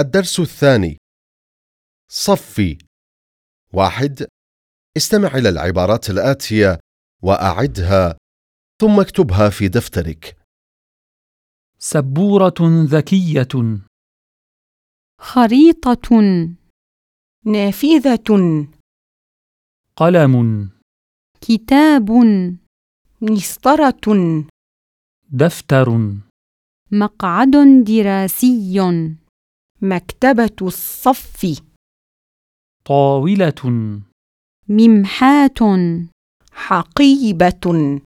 الدرس الثاني. صفي. واحد. استمع إلى العبارات الآتية وأعدها ثم اكتبها في دفترك. سبورة ذكية. خريطة. نافذة. قلم. كتاب. مسطرة. دفتر. مقعد دراسي. مكتبة الصف. طاولة. ممحاة حقيبة.